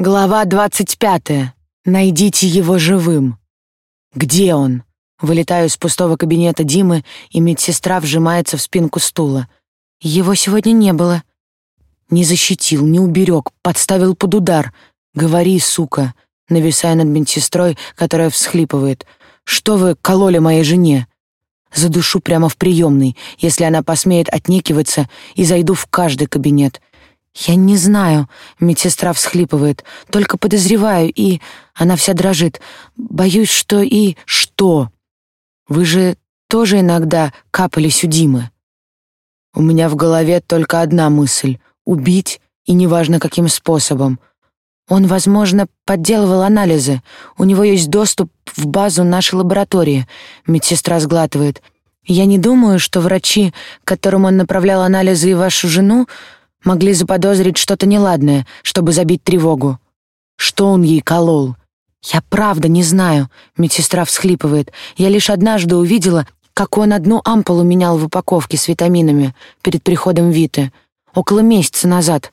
Глава двадцать пятая. Найдите его живым. Где он? Вылетаю из пустого кабинета Димы, и медсестра вжимается в спинку стула. Его сегодня не было. Не защитил, не уберег, подставил под удар. Говори, сука, нависая над медсестрой, которая всхлипывает. Что вы кололи моей жене? Задушу прямо в приемной, если она посмеет отнекиваться, и зайду в каждый кабинет. «Я не знаю», — медсестра всхлипывает, «только подозреваю, и...» Она вся дрожит. «Боюсь, что и...» «Что? Вы же тоже иногда капались у Димы?» У меня в голове только одна мысль — убить, и неважно каким способом. Он, возможно, подделывал анализы. У него есть доступ в базу нашей лаборатории. Медсестра сглатывает. Я не думаю, что врачи, которым он направлял анализы и вашу жену, Могли заподозрить что-то неладное, чтобы забить тревогу. Что он ей колол? Я правда не знаю, медсестра всхлипывает. Я лишь однажды увидела, как он одну ампулу менял в упаковке с витаминами перед приходом Виты. Около месяца назад.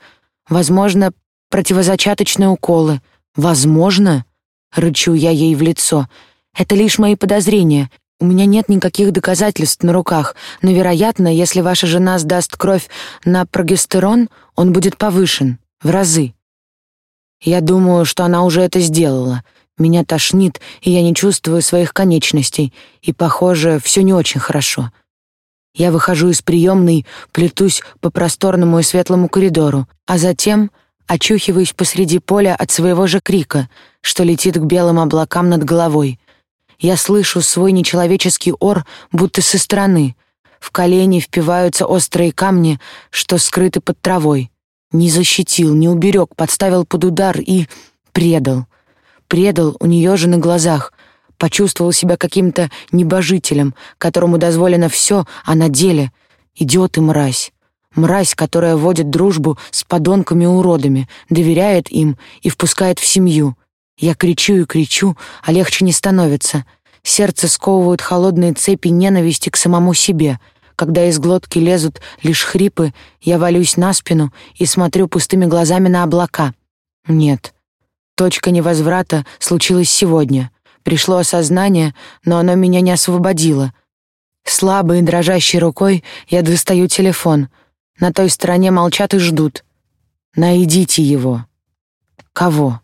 Возможно, противозачаточные уколы. Возможно, рычу я ей в лицо. Это лишь мои подозрения. У меня нет никаких доказательств на руках, но, вероятно, если ваша жена сдаст кровь на прогестерон, он будет повышен в разы. Я думаю, что она уже это сделала. Меня тошнит, и я не чувствую своих конечностей, и, похоже, все не очень хорошо. Я выхожу из приемной, плетусь по просторному и светлому коридору, а затем очухиваюсь посреди поля от своего же крика, что летит к белым облакам над головой — я слышу свой нечеловеческий ор, будто со стороны. В колени впиваются острые камни, что скрыты под травой. Не защитил, не уберег, подставил под удар и предал. Предал у нее же на глазах. Почувствовал себя каким-то небожителем, которому дозволено все, а на деле идет и мразь. Мразь, которая водит дружбу с подонками-уродами, доверяет им и впускает в семью — я кричу и кричу, а легче не становится. Сердце сковывают холодные цепи ненависти к самому себе. Когда из глотки лезут лишь хрипы, я валюсь на спину и смотрю пустыми глазами на облака. Нет. Точка невозврата случилась сегодня. Пришло осознание, но оно меня не освободило. Слабой и дрожащей рукой я достаю телефон. На той стороне молчат и ждут. Найдите его. Кого?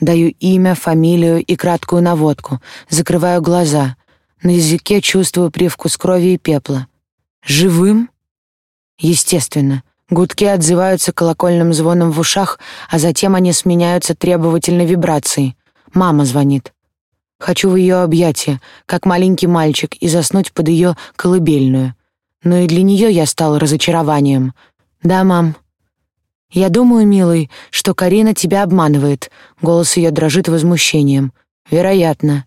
Даю имя, фамилию и краткую наводку, закрываю глаза. На языке чувствую привкус крови и пепла. Живым? Естественно. Гудки отзываются колокольным звоном в ушах, а затем они сменяются требовательной вибрацией. Мама звонит. Хочу в ее объятия, как маленький мальчик, и заснуть под ее колыбельную. Но и для нее я стал разочарованием. «Да, мам», «Я думаю, милый, что Карина тебя обманывает». Голос ее дрожит возмущением. «Вероятно».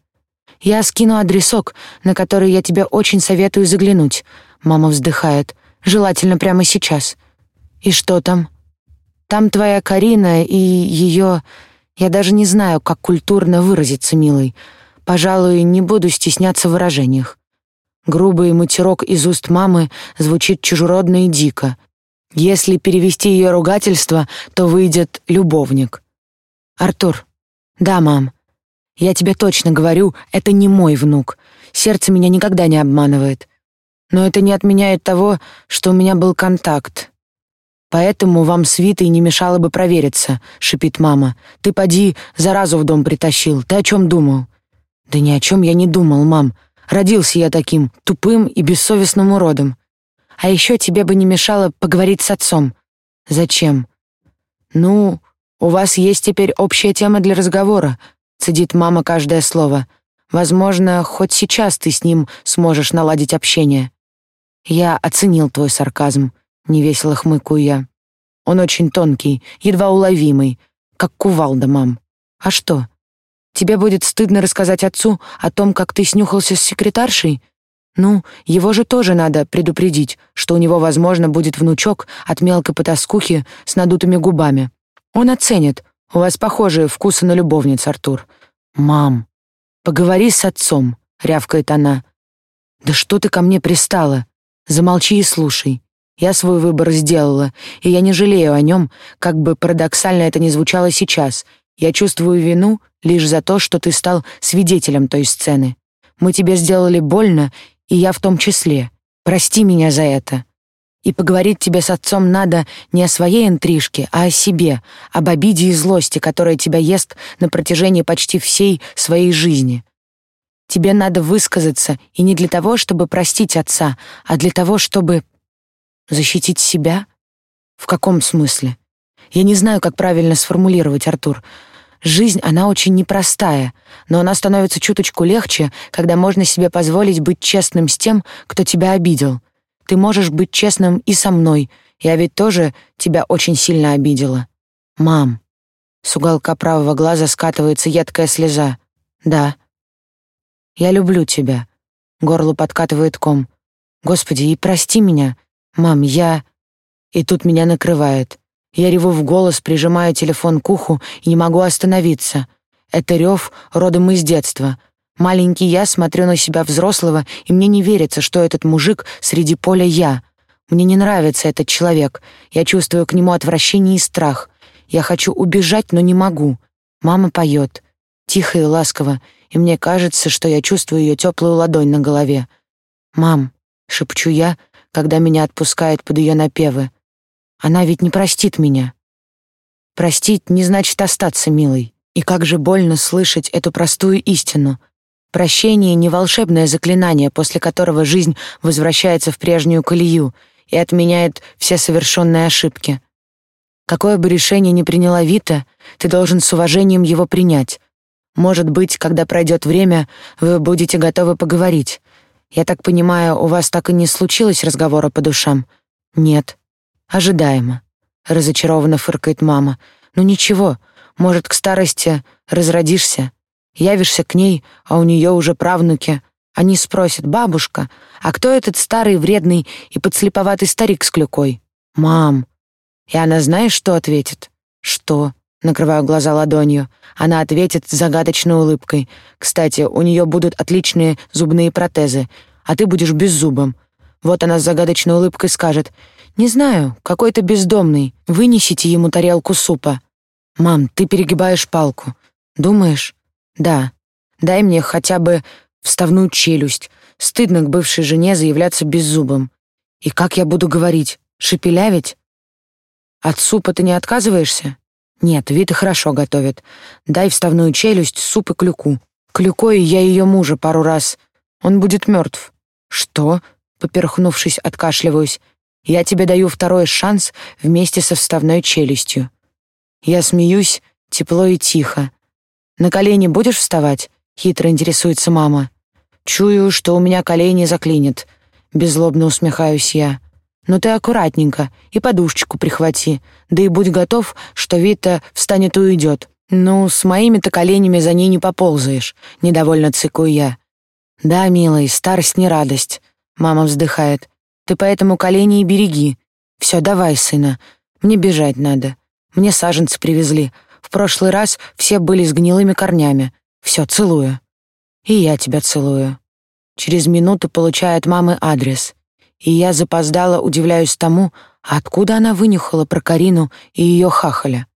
«Я скину адресок, на который я тебе очень советую заглянуть». Мама вздыхает. «Желательно прямо сейчас». «И что там?» «Там твоя Карина и ее...» «Я даже не знаю, как культурно выразиться, милый. Пожалуй, не буду стесняться в выражениях». Грубый матерок из уст мамы звучит чужеродно и дико. Если перевести ее ругательство, то выйдет любовник. Артур. Да, мам. Я тебе точно говорю, это не мой внук. Сердце меня никогда не обманывает. Но это не отменяет того, что у меня был контакт. Поэтому вам с Витой не мешало бы провериться, шипит мама. Ты поди, заразу в дом притащил. Ты о чем думал? Да ни о чем я не думал, мам. Родился я таким тупым и бессовестным уродом. А еще тебе бы не мешало поговорить с отцом. Зачем? Ну, у вас есть теперь общая тема для разговора, цедит мама каждое слово. Возможно, хоть сейчас ты с ним сможешь наладить общение. Я оценил твой сарказм, невесело хмыкаю я. Он очень тонкий, едва уловимый, как кувалда, мам. А что? Тебе будет стыдно рассказать отцу о том, как ты снюхался с секретаршей? Ну, его же тоже надо предупредить, что у него, возможно, будет внучок от мелкой потаскухи с надутыми губами. Он оценит. У вас похожие вкусы на любовниц, Артур. Мам, поговори с отцом, рявкает она. Да что ты ко мне пристала? Замолчи и слушай. Я свой выбор сделала, и я не жалею о нем, как бы парадоксально это ни звучало сейчас. Я чувствую вину лишь за то, что ты стал свидетелем той сцены. Мы тебе сделали больно, и я в том числе. Прости меня за это. И поговорить тебе с отцом надо не о своей интрижке, а о себе, об обиде и злости, которая тебя ест на протяжении почти всей своей жизни. Тебе надо высказаться, и не для того, чтобы простить отца, а для того, чтобы Защитить себя? В каком смысле? Я не знаю, как правильно сформулировать, Артур. Жизнь, она очень непростая, но она становится чуточку легче, когда можно себе позволить быть честным с тем, кто тебя обидел. Ты можешь быть честным и со мной. Я ведь тоже тебя очень сильно обидела. Мам. С уголка правого глаза скатывается едкая слеза. Да. Я люблю тебя. Горло подкатывает ком. Господи, и прости меня. «Мам, я...» И тут меня накрывает. Я реву в голос, прижимаю телефон к уху и не могу остановиться. Это рев родом из детства. Маленький я смотрю на себя взрослого, и мне не верится, что этот мужик среди поля я. Мне не нравится этот человек. Я чувствую к нему отвращение и страх. Я хочу убежать, но не могу. Мама поет. Тихо и ласково, и мне кажется, что я чувствую ее теплую ладонь на голове. «Мам», — шепчу я, когда меня отпускает под ее напевы. Она ведь не простит меня. Простить не значит остаться милой. И как же больно слышать эту простую истину. Прощение — не волшебное заклинание, после которого жизнь возвращается в прежнюю колею и отменяет все совершенные ошибки. Какое бы решение ни приняла Вита, ты должен с уважением его принять. Может быть, когда пройдет время, вы будете готовы поговорить. Я так понимаю, у вас так и не случилось разговора по душам? Нет. Ожидаемо. Разочарованно фыркает мама. Ну ничего, может, к старости разродишься, явишься к ней, а у нее уже правнуки. Они спросят: "Бабушка, а кто этот старый вредный и подслеповатый старик с клюкой?" "Мам". И она знаешь, что ответит? "Что?" Накрываю глаза ладонью. Она ответит с загадочной улыбкой. Кстати, у нее будут отличные зубные протезы, а ты будешь беззубым. Вот она с загадочной улыбкой скажет: "Не знаю, какой-то бездомный. Вынесите ему тарелку супа". Мам, ты перегибаешь палку. Думаешь? Да. Дай мне хотя бы вставную челюсть. Стыдно к бывшей жене заявляться беззубым. И как я буду говорить? Шепелявить? От супа ты не отказываешься? Нет, Вита хорошо готовит. Дай вставную челюсть, суп и клюку. Клюкой я ее мужа пару раз. Он будет мертв. Что? Поперхнувшись, откашливаюсь. Я тебе даю второй шанс вместе со вставной челюстью. Я смеюсь, тепло и тихо. На колени будешь вставать? Хитро интересуется мама. Чую, что у меня колени заклинит. Беззлобно усмехаюсь я. Но ты аккуратненько и подушечку прихвати, да и будь готов, что Вита встанет и уйдет. Ну, с моими-то коленями за ней не поползаешь, недовольно цыкаю я. Да, милый, старость не радость. Мама вздыхает. Ты поэтому колени и береги. Все, давай, сына. Мне бежать надо. Мне саженцы привезли. В прошлый раз все были с гнилыми корнями. Все, целую. И я тебя целую. Через минуту получаю от мамы адрес и я запоздала удивляюсь тому, откуда она вынюхала про Карину и ее хахаля.